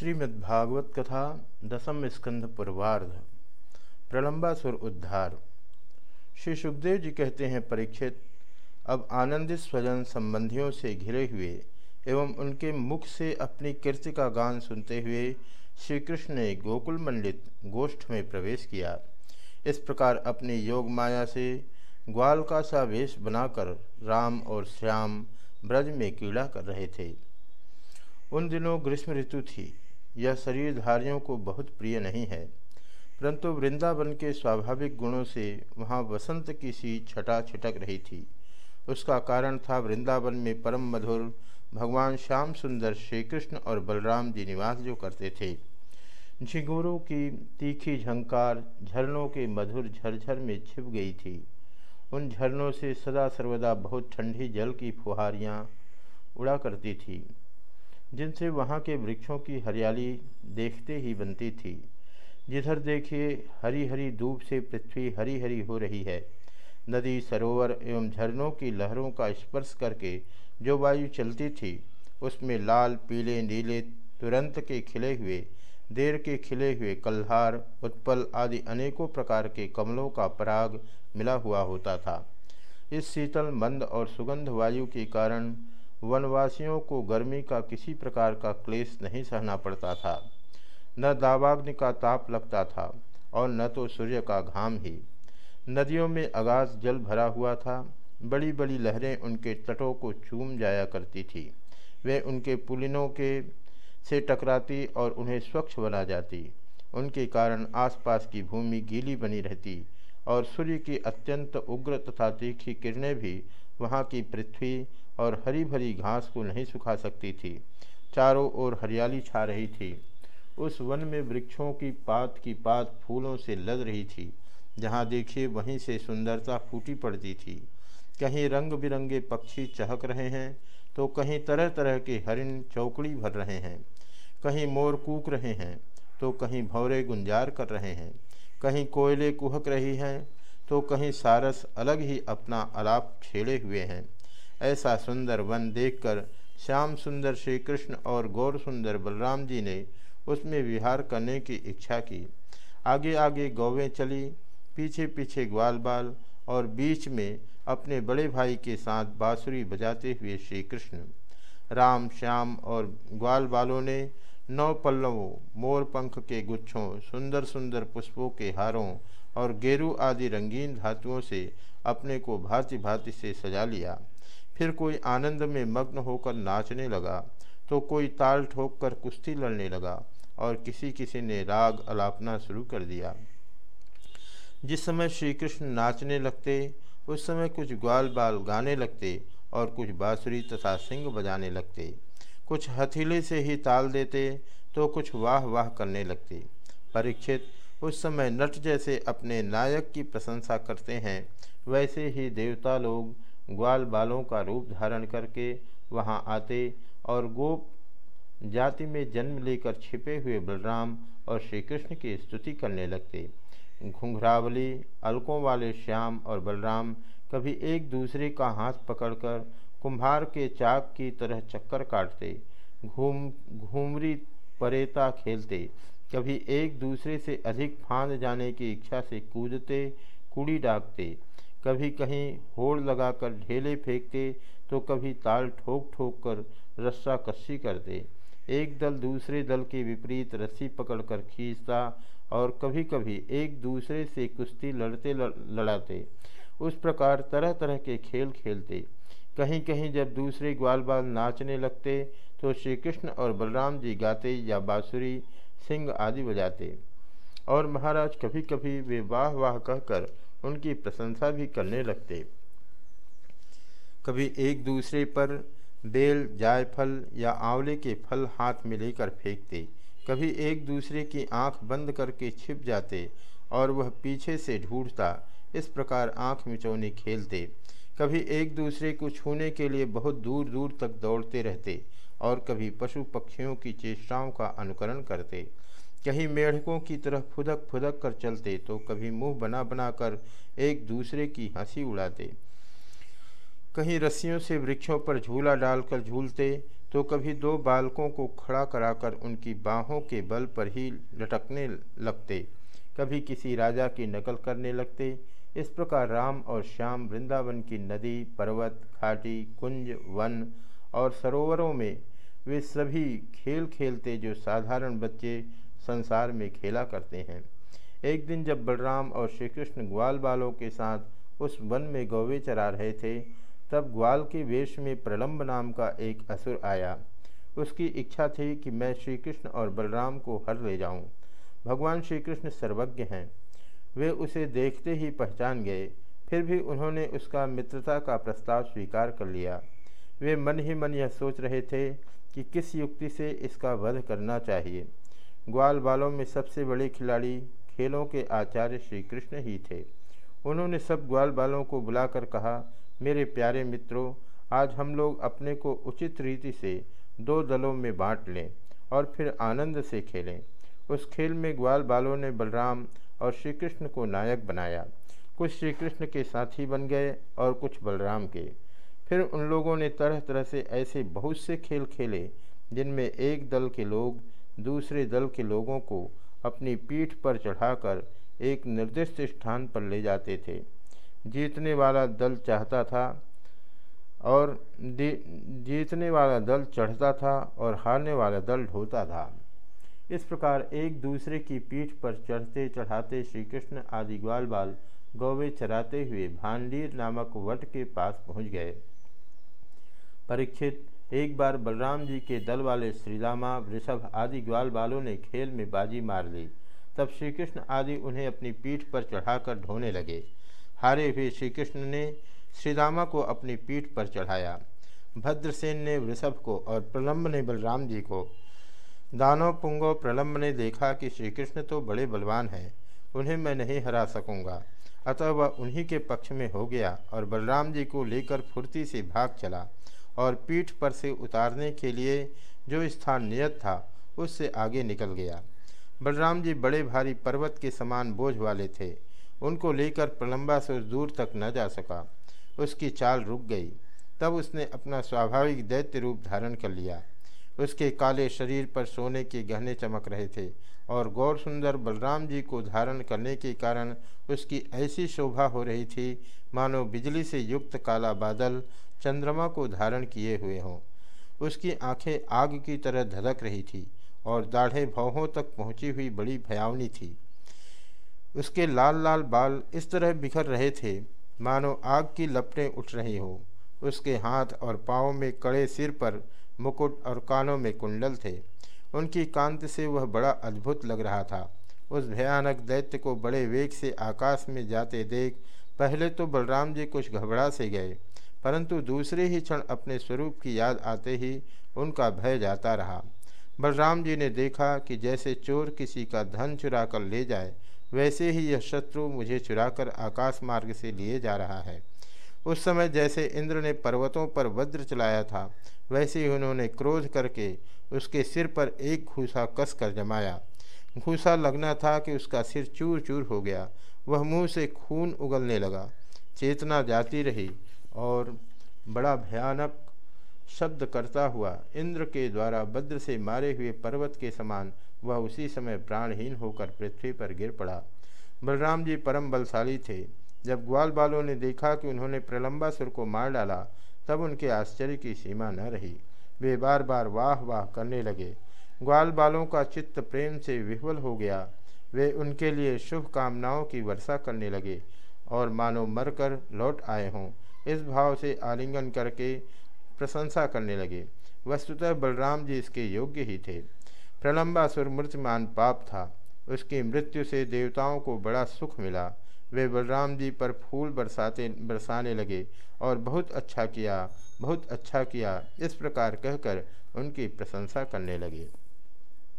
श्रीमद्भागवत कथा दसम स्कंध पूर्वार्ध, प्रलंबासुर उद्धार। श्री सुखदेव जी कहते हैं, परीक्षित, अब आनंदित स्वजन संबंधियों से घिरे हुए एवं उनके मुख से अपनी कीर्ति का गान सुनते हुए श्री कृष्ण ने गोकुल मंडित गोष्ठ में प्रवेश किया। इस प्रकार अपनी योग माया से ग्वाल का सा वेश बनाकर राम और श्याम ब्रज में कीड़ा कर रहे थे। उन दिनों ग्रीष्म ऋतु थी। यह शरीरधारियों को बहुत प्रिय नहीं है। परंतु वृंदावन के स्वाभाविक गुणों से वहाँ वसंत की सी छटा छिटक रही थी। उसका कारण था वृंदावन में परम मधुर भगवान श्याम सुंदर श्री कृष्ण और बलराम जी निवास जो करते थे। झिंगुरों की तीखी झंकार झरनों के मधुर झरझर में छिप गई थी। उन झरनों से सदा सर्वदा बहुत ठंडी जल की फुहारियाँ उड़ा करती थी। जिनसे वहाँ के वृक्षों की हरियाली देखते ही बनती थी। जिधर देखिए हरी हरी धूप से पृथ्वी हरी हरी हो रही है। नदी, सरोवर एवं झरनों की लहरों का स्पर्श करके जो वायु चलती थी, उसमें लाल, पीले, नीले, तुरंत के खिले हुए, देर के खिले हुए कल्हार, उत्पल आदि अनेकों प्रकार के कमलों का पराग मिला हुआ होता था। इस शीतल, मंद और सुगंध वायु के कारण वनवासियों को गर्मी का किसी प्रकार का क्लेश नहीं सहना पड़ता था। न दावाग्नि का ताप लगता था और न तो सूर्य का घाम ही। नदियों में अगाध जल भरा हुआ था। बड़ी बड़ी लहरें उनके तटों को चूम जाया करती थी। वे उनके पुलिनों के से टकराती और उन्हें स्वच्छ बना जाती। उनके कारण आसपास की भूमि गीली बनी रहती और सूर्य की अत्यंत उग्र तथा तीखी किरणें भी वहाँ की पृथ्वी और हरी भरी घास को नहीं सुखा सकती थी। चारों ओर हरियाली छा रही थी। उस वन में वृक्षों की पात की पात फूलों से लद रही थी, जहाँ देखिए वहीं से सुंदरता फूटी पड़ती थी। कहीं रंग बिरंगे पक्षी चहक रहे हैं तो कहीं तरह तरह के हरिण चौकड़ी भर रहे हैं। कहीं मोर कूक रहे हैं तो कहीं भौरे गुंजार कर रहे हैं। कहीं कोयले कुहक रही हैं तो कहीं सारस अलग ही अपना अलाप छेड़े हुए हैं। ऐसा सुंदर वन देखकर श्याम सुंदर श्री कृष्ण और गौर सुंदर बलराम जी ने उसमें विहार करने की इच्छा की। आगे आगे गौवें चली पीछे पीछे ग्वाल बाल और बीच में अपने बड़े भाई के साथ बाँसुरी बजाते हुए श्री कृष्ण राम, श्याम और ग्वाल बालों ने नौ पल्लवों, मोर पंख के गुच्छों, सुंदर सुंदर पुष्पों के हारों और गेरू आदि रंगीन धातुओं से अपने को भांति भांति से सजा लिया। फिर कोई आनंद में मग्न होकर नाचने लगा तो कोई ताल ठोक कर कुश्ती लड़ने लगा और किसी किसी ने राग अलापना शुरू कर दिया। जिस समय श्री कृष्ण नाचने लगते, उस समय कुछ ग्वाल बाल गाने लगते और कुछ बाँसुरी तथा सिंग बजाने लगते। कुछ हथीले से ही ताल देते तो कुछ वाह वाह करने लगते। परीक्षित, उस समय नट जैसे अपने नायक की प्रशंसा करते हैं, वैसे ही देवता लोग ग्वाल बालों का रूप धारण करके वहाँ आते और गोप जाति में जन्म लेकर छिपे हुए बलराम और श्री कृष्ण की स्तुति करने लगते। घुंघरावली, अलकों वाले श्याम और बलराम कभी एक दूसरे का हाथ पकड़कर कुम्हार के चाक की तरह चक्कर काटते, घूम, घूमरी परेता खेलते, कभी एक दूसरे से अधिक फांद जाने की इच्छा से कूदते, कुड़ी डाकते कभी कहीं होड़ लगाकर ढेले फेंकते तो कभी ताल ठोक ठोक कर रस्सा कस्सी करते एक दल दूसरे दल के विपरीत रस्सी पकड़कर खींचता और कभी कभी एक दूसरे से कुश्ती लड़ते लड़ाते। उस प्रकार तरह तरह के खेल खेलते। कहीं कहीं जब दूसरे ग्वाल बाल नाचने लगते तो श्री कृष्ण और बलराम जी गाते या बाँसुरी, सिंह आदि बजाते। और महाराज कभी कभी वे वाह वाह कहकर उनकी प्रशंसा भी करने लगते। कभी एक दूसरे पर बेल जायफल या आंवले के फल हाथ में लेकर फेंकते। कभी एक दूसरे की आँख बंद करके छिप जाते और वह पीछे से ढूंढता, इस प्रकार आँख मिचौने खेलते। कभी एक दूसरे को छूने के लिए बहुत दूर दूर तक दौड़ते रहते। और कभी पशु पक्षियों की चेष्टाओं का अनुकरण करते। कहीं मेढकों की तरह फुदक फुदक कर चलते तो कभी मुँह बना बना कर एक दूसरे की हँसी उड़ाते। कहीं रस्सियों से वृक्षों पर झूला डालकर झूलते तो कभी दो बालकों को खड़ा कराकर उनकी बाहों के बल पर ही लटकने लगते। कभी किसी राजा की नकल करने लगते। इस प्रकार राम और श्याम वृंदावन की नदी, पर्वत, घाटी, कुंज, वन और सरोवरों में वे सभी खेल खेलते जो साधारण बच्चे संसार में खेला करते हैं। एक दिन जब बलराम और श्री कृष्ण ग्वाल बालों के साथ उस वन में गौवे चरा रहे थे, तब ग्वाल के वेश में प्रलम्ब नाम का एक असुर आया। उसकी इच्छा थी कि मैं श्री कृष्ण और बलराम को हर ले जाऊँ। भगवान श्री कृष्ण सर्वज्ञ हैं। वे उसे देखते ही पहचान गए। फिर भी उन्होंने उसका मित्रता का प्रस्ताव स्वीकार कर लिया। वे मन ही मन यह सोच रहे थे कि किस युक्ति से इसका वध करना चाहिए। ग्वाल बालों में सबसे बड़े खिलाड़ी खेलों के आचार्य श्री कृष्ण ही थे। उन्होंने सब ग्वाल बालों को बुलाकर कहा, मेरे प्यारे मित्रों, आज हम लोग अपने को उचित रीति से दो दलों में बांट लें और फिर आनंद से खेलें। उस खेल में ग्वाल बालों ने बलराम और श्री कृष्ण को नायक बनाया। कुछ श्री कृष्ण के साथी बन गए और कुछ बलराम के। फिर उन लोगों ने तरह तरह से ऐसे बहुत से खेल खेले, जिनमें एक दल के लोग दूसरे दल के लोगों को अपनी पीठ पर चढ़ाकर एक निर्दिष्ट स्थान पर ले जाते थे। जीतने वाला दल चाहता था और जीतने वाला दल चढ़ता था और हारने वाला दल ढोता था। इस प्रकार एक दूसरे की पीठ पर चढ़ते चढ़ाते श्री कृष्ण आदि ग्वाल बाल गौवे चराते हुए भांडीर नामक वट के पास पहुँच गए। परीक्षित। एक बार बलराम जी के दल वाले श्रीरामा वृषभ आदि ग्वाल बालों ने खेल में बाजी मार ली। तब श्री कृष्ण आदि उन्हें अपनी पीठ पर चढ़ाकर ढोने लगे। हारे हुए श्री कृष्ण ने श्रीरामा को अपनी पीठ पर चढ़ाया। भद्रसेन ने वृषभ को और प्रलम्ब ने बलराम जी को। दानव पुंगो प्रलम्ब ने देखा कि श्री कृष्ण तो बड़े बलवान हैं, उन्हें मैं नहीं हरा सकूँगा। अतः वह उन्हीं के पक्ष में हो गया और बलराम जी को लेकर फुर्ती से भाग चला। और पीठ पर से उतारने के लिए जो स्थान नियत था, उससे आगे निकल गया। बलराम जी बड़े भारी पर्वत के समान बोझ वाले थे। उनको लेकर प्रलंबा से दूर तक न जा सका। उसकी चाल रुक गई। तब उसने अपना स्वाभाविक दैत्य रूप धारण कर लिया। उसके काले शरीर पर सोने के गहने चमक रहे थे और गौर सुंदर बलराम जी को धारण करने के कारण उसकी ऐसी शोभा हो रही थी, मानो बिजली से युक्त काला बादल चंद्रमा को धारण किए हुए हों। उसकी आँखें आग की तरह धधक रही थी और दाढ़े भौहों तक पहुँची हुई बड़ी भयावनी थी। उसके लाल लाल बाल इस तरह बिखर रहे थे, मानो आग की लपटें उठ रही हो। उसके हाथ और पाँव में कड़े सिर पर मुकुट और कानों में कुंडल थे। उनकी कांत से वह बड़ा अद्भुत लग रहा था। उस भयानक दैत्य को बड़े वेग से आकाश में जाते देख पहले तो बलराम जी कुछ घबरा से गए, परंतु दूसरे ही क्षण अपने स्वरूप की याद आते ही उनका भय जाता रहा। बलराम जी ने देखा कि जैसे चोर किसी का धन चुरा कर ले जाए, वैसे ही यह शत्रु मुझे चुराकर आकाश मार्ग से लिए जा रहा है। उस समय जैसे इंद्र ने पर्वतों पर वज्र चलाया था, वैसे ही उन्होंने क्रोध करके उसके सिर पर एक घूसा कस कर जमाया। घूसा लगना था कि उसका सिर चूर चूर हो गया। वह मुँह से खून उगलने लगा। चेतना जाती रही और बड़ा भयानक शब्द करता हुआ इंद्र के द्वारा वज्र से मारे हुए पर्वत के समान वह उसी समय प्राणहीन होकर पृथ्वी पर गिर पड़ा। बलराम जी परम बलशाली थे। जब ग्वाल बालों ने देखा कि उन्होंने प्रलंबासुर को मार डाला, तब उनके आश्चर्य की सीमा न रही। वे बार बार वाह वाह करने लगे। ग्वाल बालों का चित्त प्रेम से विह्वल हो गया। वे उनके लिए शुभ कामनाओं की वर्षा करने लगे और मानो मरकर लौट आए हों, इस भाव से आलिंगन करके प्रशंसा करने लगे। वस्तुतः बलराम जी इसके योग्य ही थे। प्रलंबासुर मृत्यमान पाप था। उसकी मृत्यु से देवताओं को बड़ा सुख मिला। वे बलराम जी पर फूल बरसाते, बरसाने लगे और बहुत अच्छा किया, बहुत अच्छा किया, इस प्रकार कहकर उनकी प्रशंसा करने लगे।